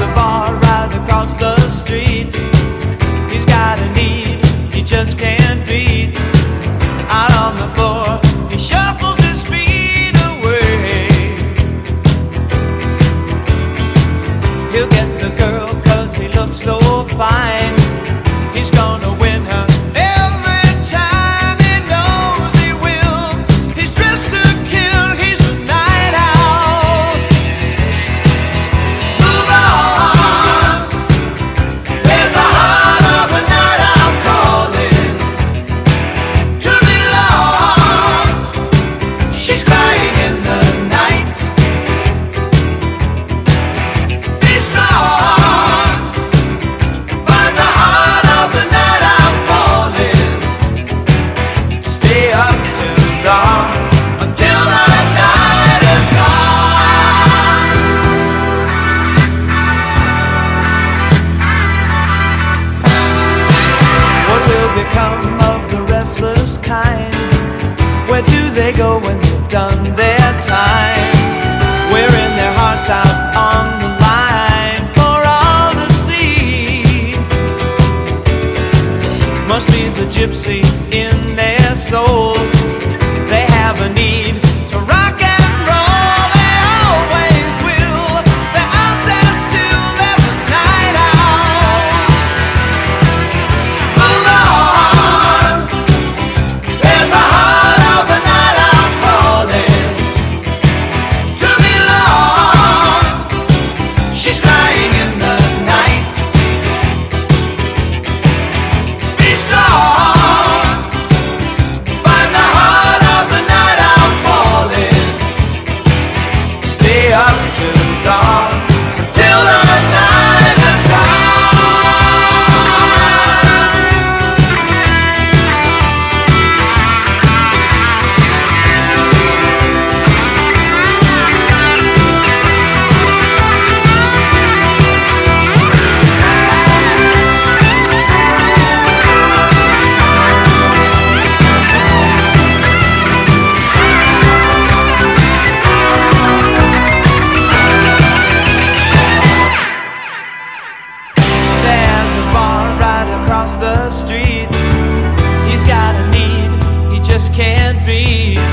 of our kind? Where do they go when they've done their time? We're in their hearts out be